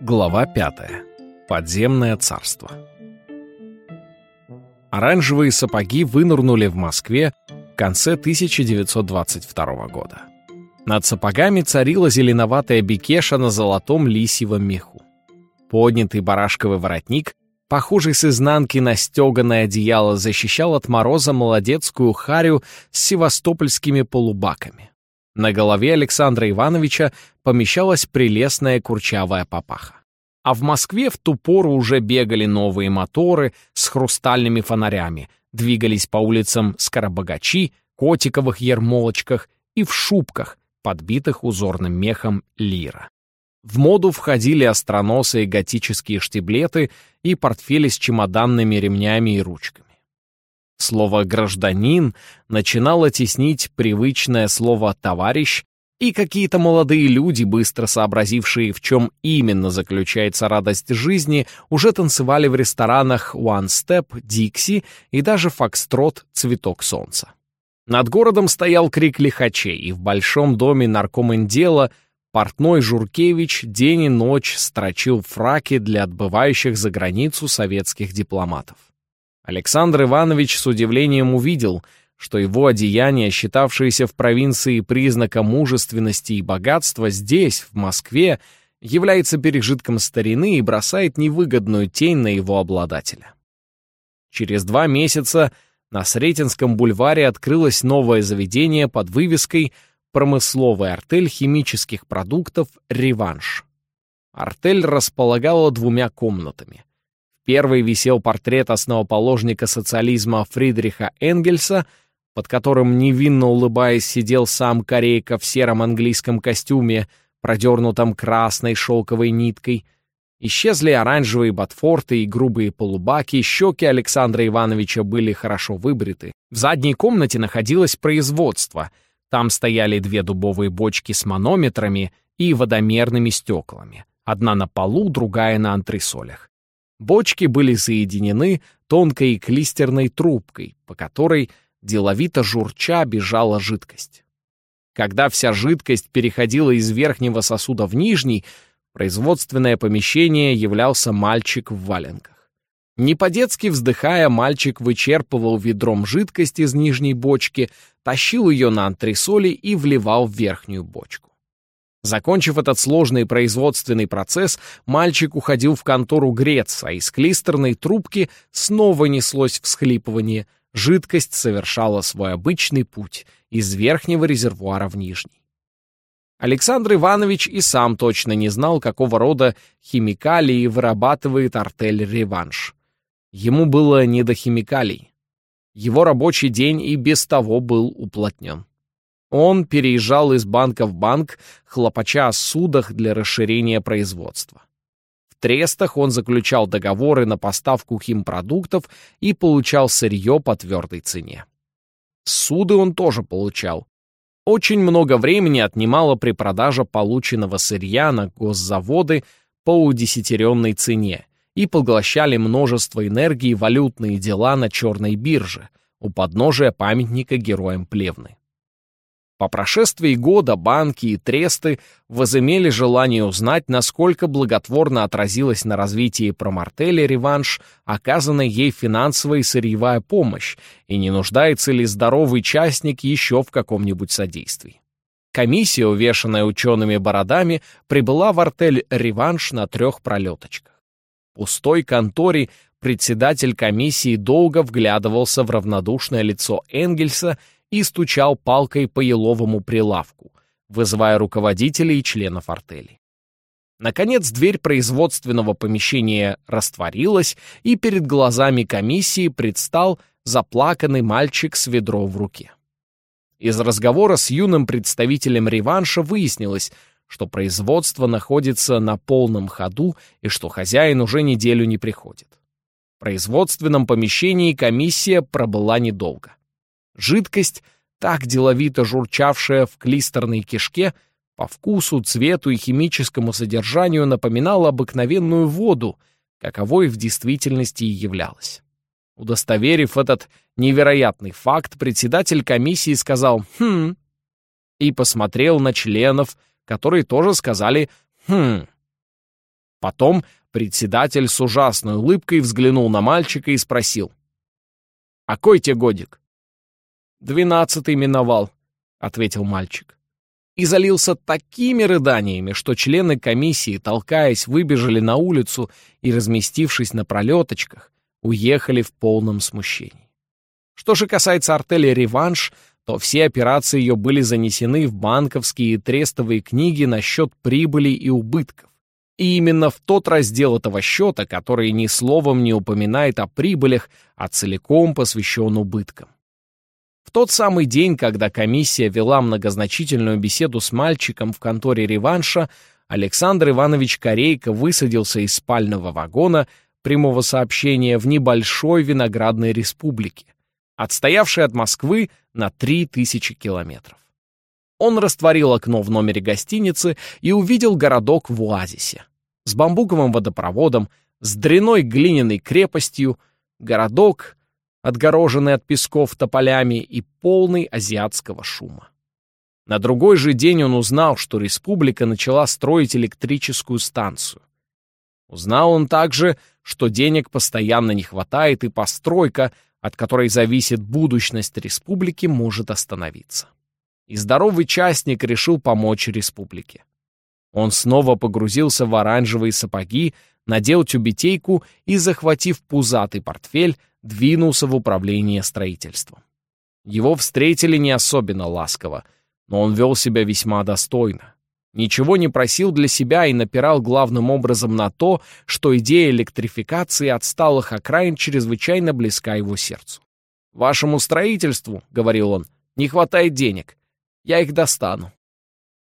Глава 5. Подземное царство. Оранжевые сапоги вынырнули в Москве в конце 1922 года. Над сапогами царила зеленоватая бекеша на золотом лисьевом меху. Поднятый барашковый воротник, похожий с изнанки на стеганое одеяло, защищал от мороза молодецкую харю с севастопольскими полубаками. На голове Александра Ивановича помещалась прелестная курчавая папаха. А в Москве в ту пору уже бегали новые моторы с хрустальными фонарями, двигались по улицам скоробогачи, котиковых ермолочках и в шубках, подбитых узорным мехом лира. В моду входили остроносые готические штиблеты и портфели с чемоданными ремнями и ручками. Слово «гражданин» начинало теснить привычное слово «товарищ», и какие-то молодые люди, быстро сообразившие, в чем именно заключается радость жизни, уже танцевали в ресторанах One Step, Dixie и даже Фокстрот «Цветок солнца». Над городом стоял крик лихачей, и в большом доме наркомендела портной Журкевич день и ночь строчил фраки для отбывающих за границу советских дипломатов. Александр Иванович с удивлением увидел, что его одеяние, считавшееся в провинции признаком мужественности и богатства, здесь, в Москве, является пережитком старины и бросает невыгодную тень на его обладателя. Через два месяца на Сретенском бульваре открылось новое заведение под вывеской «Промысловый артель химических продуктов «Реванш». Артель располагала двумя комнатами — первой висел портрет основоположника социализма Фридриха Энгельса, под которым, невинно улыбаясь, сидел сам Корейка в сером английском костюме, продернутом красной шелковой ниткой. Исчезли оранжевые ботфорты и грубые полубаки, щеки Александра Ивановича были хорошо выбриты. В задней комнате находилось производство. Там стояли две дубовые бочки с манометрами и водомерными стеклами. Одна на полу, другая на антресолях. Бочки были соединены тонкой клистерной трубкой, по которой деловито журча бежала жидкость. Когда вся жидкость переходила из верхнего сосуда в нижний, производственное помещение являлся мальчик в валенках. Не по-детски вздыхая, мальчик вычерпывал ведром жидкость из нижней бочки, тащил ее на антресоли и вливал в верхнюю бочку. Закончив этот сложный производственный процесс, мальчик уходил в контору греться, а из клистерной трубки снова неслось всхлипывание. Жидкость совершала свой обычный путь из верхнего резервуара в нижний. Александр Иванович и сам точно не знал, какого рода химикалии вырабатывает артель «Реванш». Ему было не до химикалий. Его рабочий день и без того был уплотнен. Он переезжал из банка в банк, хлопача о судах для расширения производства. В трестах он заключал договоры на поставку химпродуктов и получал сырье по твердой цене. Суды он тоже получал. Очень много времени отнимала при продаже полученного сырья на госзаводы по удесятеренной цене и поглощали множество энергии валютные дела на черной бирже у подножия памятника героям Плевны. По прошествии года банки и тресты возымели желание узнать, насколько благотворно отразилась на развитии промартеля реванш, оказанная ей финансовая и сырьевая помощь, и не нуждается ли здоровый частник еще в каком-нибудь содействии. Комиссия, увешанная учеными бородами, прибыла в артель «Реванш» на трех пролеточках. В пустой конторе председатель комиссии долго вглядывался в равнодушное лицо Энгельса и стучал палкой по еловому прилавку, вызывая руководителей и членов артели. Наконец дверь производственного помещения растворилась, и перед глазами комиссии предстал заплаканный мальчик с ведро в руке. Из разговора с юным представителем реванша выяснилось, что производство находится на полном ходу и что хозяин уже неделю не приходит. В производственном помещении комиссия пробыла недолго. Жидкость, так деловито журчавшая в клистерной кишке, по вкусу, цвету и химическому содержанию напоминала обыкновенную воду, каковой в действительности и являлась. Удостоверив этот невероятный факт, председатель комиссии сказал «хм» и посмотрел на членов которые тоже сказали «хм». Потом председатель с ужасной улыбкой взглянул на мальчика и спросил. «А кой тебе годик?» «Двенадцатый миновал», — ответил мальчик. И залился такими рыданиями, что члены комиссии, толкаясь, выбежали на улицу и, разместившись на пролеточках, уехали в полном смущении. Что же касается артели «Реванш», то все операции ее были занесены в банковские и трестовые книги на счет прибыли и убытков. И именно в тот раздел этого счета, который ни словом не упоминает о прибылях, а целиком посвящен убыткам. В тот самый день, когда комиссия вела многозначительную беседу с мальчиком в конторе реванша, Александр Иванович Корейко высадился из спального вагона прямого сообщения в небольшой виноградной республике, отстоявшей от Москвы на 3000 километров. Он растворил окно в номере гостиницы и увидел городок в оазисе. С бамбуковым водопроводом, с дряной глиняной крепостью, городок, отгороженный от песков тополями и полный азиатского шума. На другой же день он узнал, что республика начала строить электрическую станцию. Узнал он также, что денег постоянно не хватает, и постройка, от которой зависит будущность республики, может остановиться и здоровый частник решил помочь республике. Он снова погрузился в оранжевые сапоги, надел тюбетейку и, захватив пузатый портфель, двинулся в управление строительством. Его встретили не особенно ласково, но он вел себя весьма достойно. Ничего не просил для себя и напирал главным образом на то, что идея электрификации отсталых окраин чрезвычайно близка его сердцу. «Вашему строительству, — говорил он, — не хватает денег. Я их достану.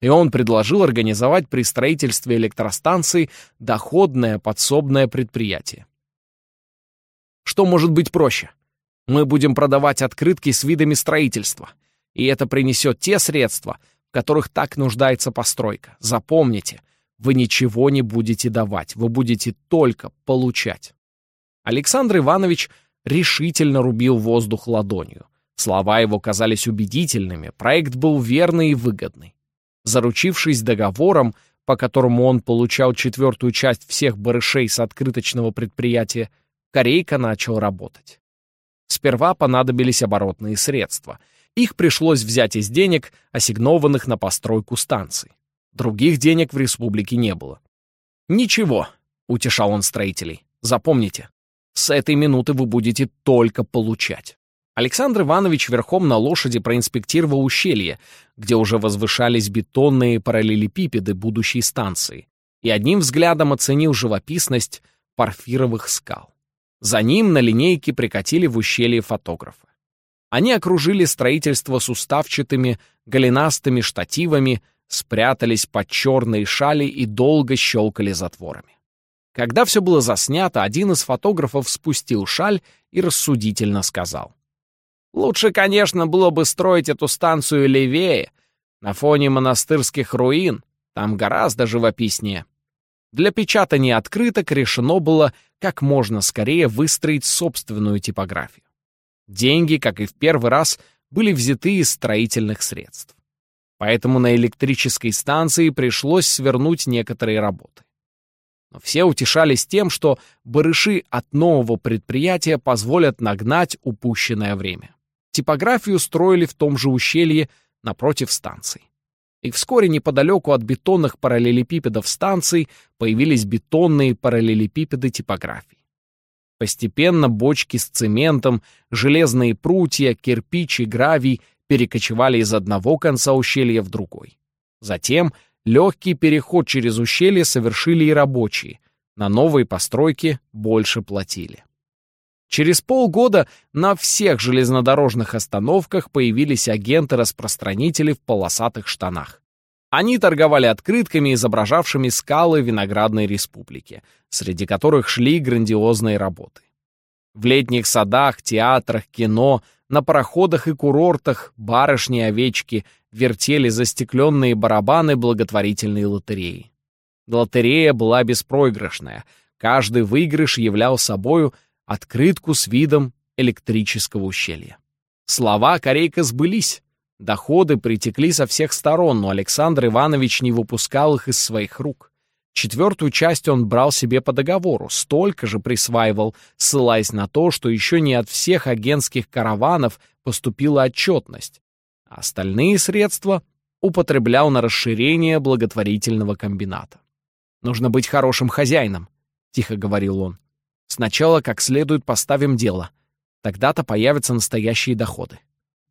И он предложил организовать при строительстве электростанции доходное подсобное предприятие. Что может быть проще? Мы будем продавать открытки с видами строительства, и это принесет те средства, в которых так нуждается постройка. Запомните, вы ничего не будете давать, вы будете только получать. Александр Иванович решительно рубил воздух ладонью. Слова его казались убедительными, проект был верный и выгодный. Заручившись договором, по которому он получал четвертую часть всех барышей с открыточного предприятия, Корейка начал работать. Сперва понадобились оборотные средства. Их пришлось взять из денег, ассигнованных на постройку станций. Других денег в республике не было. «Ничего», — утешал он строителей, — «запомните, с этой минуты вы будете только получать». Александр Иванович верхом на лошади проинспектировал ущелье, где уже возвышались бетонные параллелепипеды будущей станции, и одним взглядом оценил живописность парфировых скал. За ним на линейке прикатили в ущелье фотографы. Они окружили строительство суставчатыми, голенастыми штативами, спрятались под черные шали и долго щелкали затворами. Когда все было заснято, один из фотографов спустил шаль и рассудительно сказал. Лучше, конечно, было бы строить эту станцию левее, на фоне монастырских руин, там гораздо живописнее. Для печатания открыток решено было как можно скорее выстроить собственную типографию. Деньги, как и в первый раз, были взяты из строительных средств. Поэтому на электрической станции пришлось свернуть некоторые работы. Но все утешались тем, что барыши от нового предприятия позволят нагнать упущенное время. Типографию строили в том же ущелье напротив станций. И вскоре неподалеку от бетонных параллелепипедов станций появились бетонные параллелепипеды типографий. Постепенно бочки с цементом, железные прутья, кирпич и гравий перекочевали из одного конца ущелья в другой. Затем легкий переход через ущелье совершили и рабочие. На новые постройки больше платили. Через полгода на всех железнодорожных остановках появились агенты-распространители в полосатых штанах. Они торговали открытками, изображавшими скалы Виноградной республики, среди которых шли грандиозные работы. В летних садах, театрах, кино, на пароходах и курортах барышни-овечки вертели застекленные барабаны благотворительной лотереи. Лотерея была беспроигрышная. Каждый выигрыш являл собою открытку с видом электрического ущелья. Слова Корейка сбылись. Доходы притекли со всех сторон, но Александр Иванович не выпускал их из своих рук. Четвертую часть он брал себе по договору, столько же присваивал, ссылаясь на то, что еще не от всех агентских караванов поступила отчетность. А остальные средства употреблял на расширение благотворительного комбината. «Нужно быть хорошим хозяином», — тихо говорил он. «Сначала как следует поставим дело. Тогда-то появятся настоящие доходы».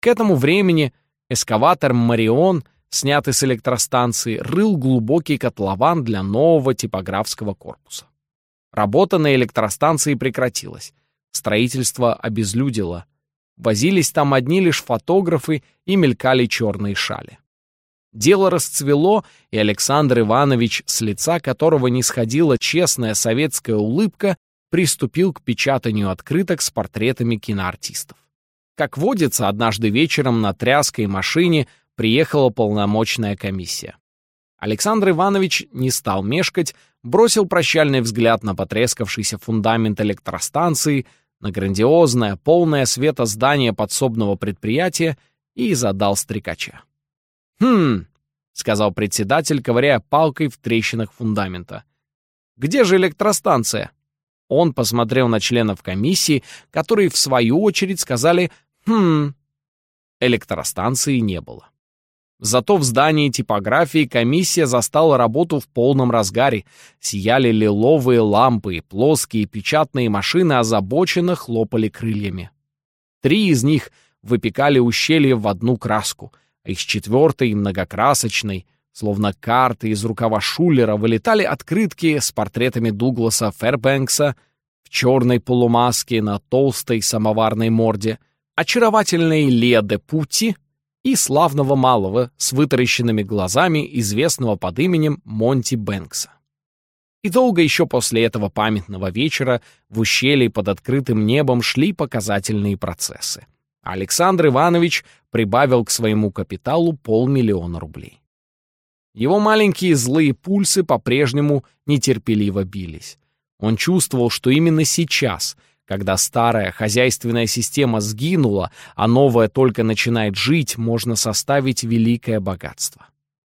К этому времени эскаватор «Марион», снятый с электростанции, рыл глубокий котлован для нового типографского корпуса. Работа на электростанции прекратилась. Строительство обезлюдило. Возились там одни лишь фотографы и мелькали черные шали. Дело расцвело, и Александр Иванович, с лица которого не сходила честная советская улыбка, приступил к печатанию открыток с портретами киноартистов. Как водится, однажды вечером на тряской машине приехала полномочная комиссия. Александр Иванович не стал мешкать, бросил прощальный взгляд на потрескавшийся фундамент электростанции, на грандиозное, полное света здание подсобного предприятия и задал стрекача. «Хм», — сказал председатель, ковыряя палкой в трещинах фундамента. «Где же электростанция?» Он посмотрел на членов комиссии, которые, в свою очередь, сказали «Хм». Электростанции не было. Зато в здании типографии комиссия застала работу в полном разгаре. Сияли лиловые лампы, плоские печатные машины озабоченно хлопали крыльями. Три из них выпекали ущелье в одну краску — из четвертой, многокрасочной, словно карты из рукава Шулера, вылетали открытки с портретами Дугласа Фербэнкса в черной полумаске на толстой самоварной морде, очаровательной Леде Пути и славного малого с вытаращенными глазами, известного под именем Монти Бэнкса. И долго еще после этого памятного вечера в ущелье под открытым небом шли показательные процессы. Александр Иванович прибавил к своему капиталу полмиллиона рублей. Его маленькие злые пульсы по-прежнему нетерпеливо бились. Он чувствовал, что именно сейчас, когда старая хозяйственная система сгинула, а новая только начинает жить, можно составить великое богатство.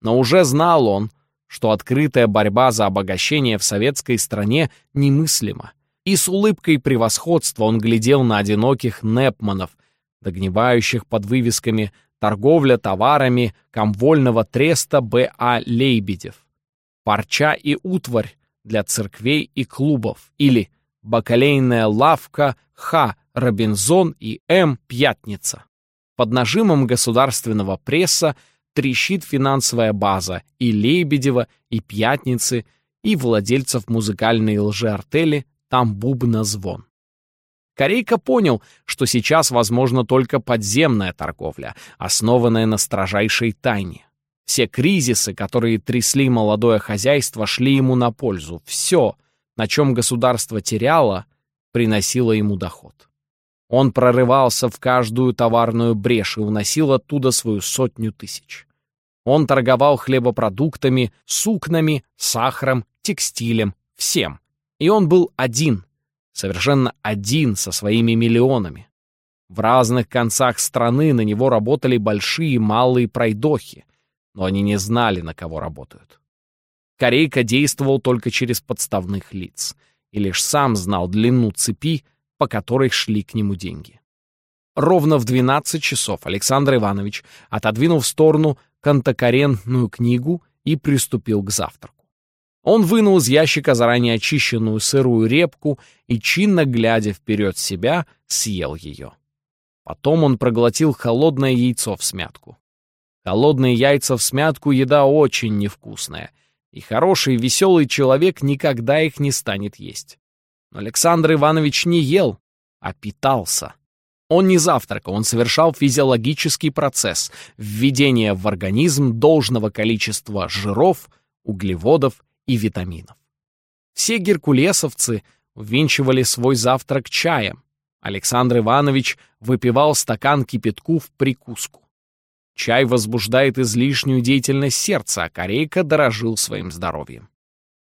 Но уже знал он, что открытая борьба за обогащение в советской стране немыслима. И с улыбкой превосходства он глядел на одиноких Непманов, догнивающих под вывесками «Торговля товарами комвольного треста Б.А. Лейбедев», «Парча и утварь для церквей и клубов» или «Бакалейная лавка Х. Робинзон и М. Пятница». Под нажимом государственного пресса трещит финансовая база и Лейбедева, и Пятницы, и владельцев музыкальной лжеартели «Там бубна звон». Корейка понял, что сейчас возможна только подземная торговля, основанная на строжайшей тайне. Все кризисы, которые трясли молодое хозяйство, шли ему на пользу. Все, на чем государство теряло, приносило ему доход. Он прорывался в каждую товарную брешь и уносил оттуда свою сотню тысяч. Он торговал хлебопродуктами, сукнами, сахаром, текстилем, всем. И он был один, совершенно один со своими миллионами. В разных концах страны на него работали большие и малые пройдохи, но они не знали, на кого работают. Корейка действовал только через подставных лиц и лишь сам знал длину цепи, по которой шли к нему деньги. Ровно в 12 часов Александр Иванович отодвинул в сторону контокарентную книгу и приступил к завтраку. Он вынул из ящика заранее очищенную сырую репку и, чинно глядя вперед себя, съел ее. Потом он проглотил холодное яйцо в смятку. Холодные яйца в смятку — еда очень невкусная, и хороший веселый человек никогда их не станет есть. Но Александр Иванович не ел, а питался. Он не завтракал, он совершал физиологический процесс введения в организм должного количества жиров, углеводов и витаминов. Все геркулесовцы увенчивали свой завтрак чаем. Александр Иванович выпивал стакан кипятку в прикуску. Чай возбуждает излишнюю деятельность сердца, а корейка дорожил своим здоровьем.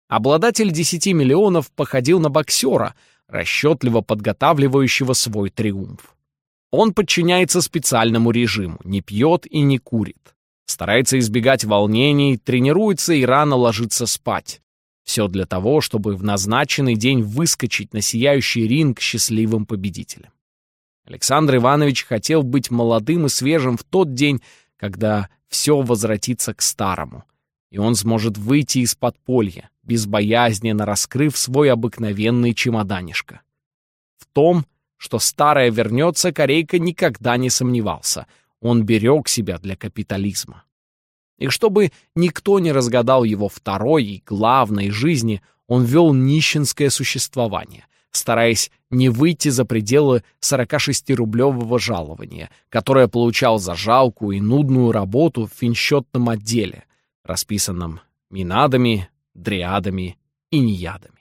Обладатель 10 миллионов походил на боксера, расчетливо подготавливающего свой триумф. Он подчиняется специальному режиму, не пьет и не курит. Старается избегать волнений, тренируется и рано ложится спать. Все для того, чтобы в назначенный день выскочить на сияющий ринг счастливым победителем. Александр Иванович хотел быть молодым и свежим в тот день, когда все возвратится к старому, и он сможет выйти из подполья, безбоязненно раскрыв свой обыкновенный чемоданишко. В том, что старое вернется, Корейка никогда не сомневался. Он берег себя для капитализма. И чтобы никто не разгадал его второй и главной жизни, он вел нищенское существование, стараясь не выйти за пределы 46-рублевого жалования, которое получал за жалкую и нудную работу в финсчетном отделе, расписанном минадами, дриадами и неядами.